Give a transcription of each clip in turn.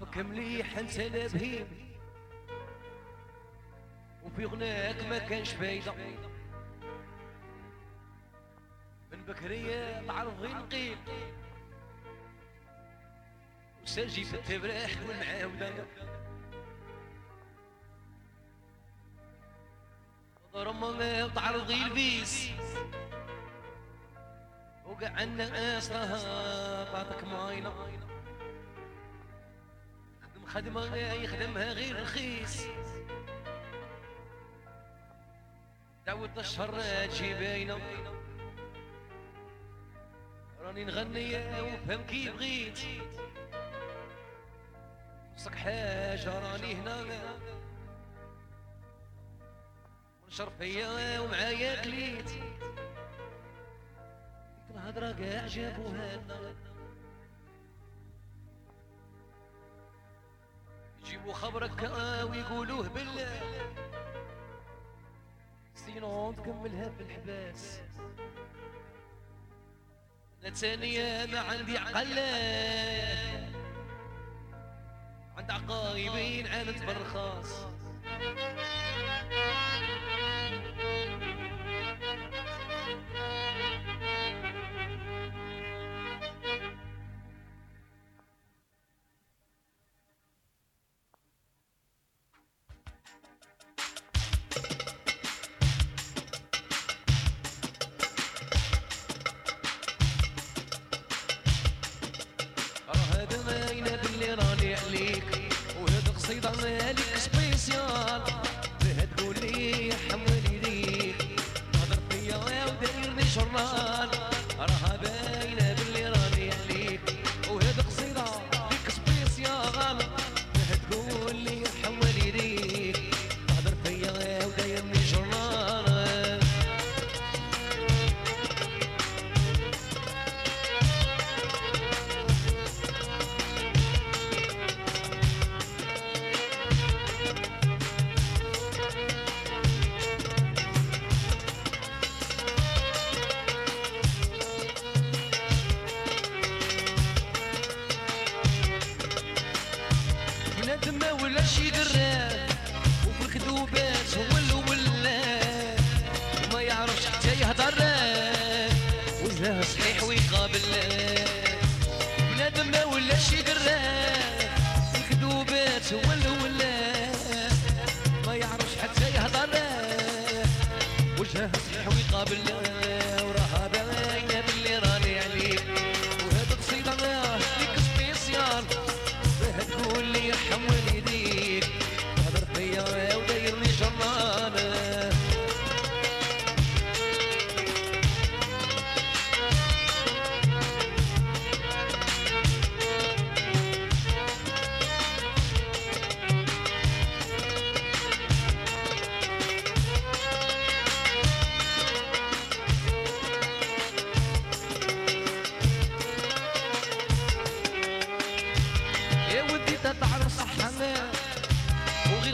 نعرفك مليح انت لبهيم. وفي غناك ما كانش فايدة. من بكرية تعرف غير نقيل وساجي في التبراح والمعاودة ضرما تعرض غير البيس. وقع عنا أسرها بعطك معاينة. خدم خدمة يخدمها غير رخيص. دعوة الشر تجي باينة. راني نغني وفهم كي بغيت. وصك حاجة راني هنا. ونشرف فيا ومعايا كليت. ديك الهضرة كاع جابوها. لنا يجيبوا خبرك ويقولوه بالله سينو تكملها في الحباس لا ثانية ما عندي عقل. عند عقايبين عانت بالرخاص melik شي قراب وفي الكذوبات هو الأول وما يعرفش حتى يهضر وجهه صحيح ويقابل. بنادم ما ولاش يقراب في الكذوبات هو الأول ما يعرفش حتى يهضر وجهه صحيح ويقابل. وراها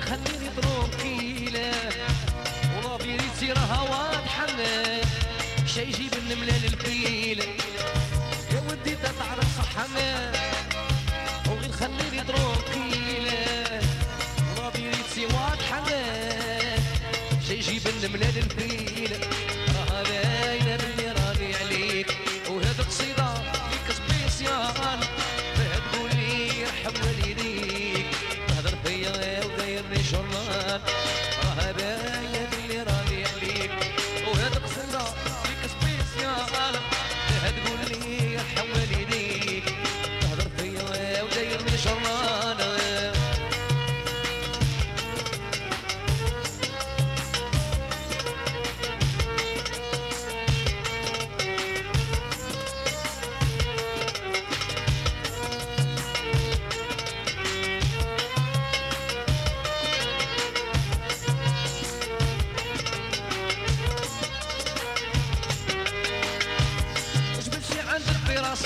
خليني ظروف كيلة وضابي شي يجيب النملة للبيلة يا ودي تعرف صح وغير خليني شي يجيب النملة للبيلة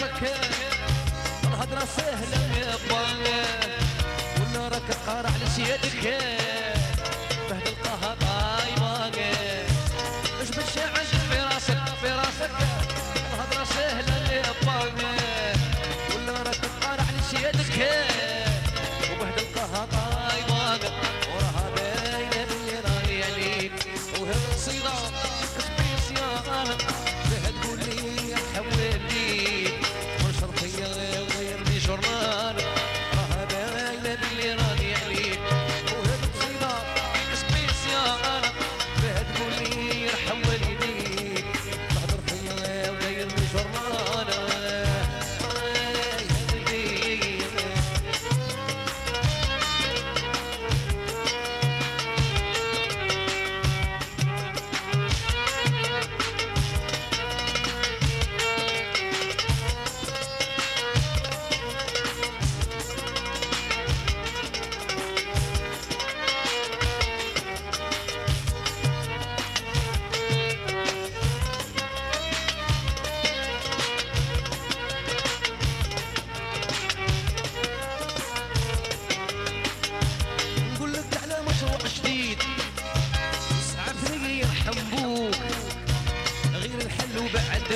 سكن الهضره سهله يا باني ولا راك قارع على سيادك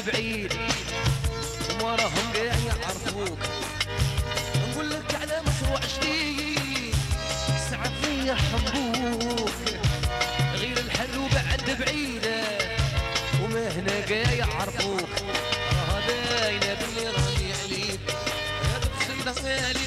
بعيد. وما راهم قاع يعرفوك. نقول لك على مشروع جديد. سعد لي حبوك غير الحل وبعد بعيدة. وما هنا قاع يعرفوك. راها باينة باللي راني عليك هذا تصير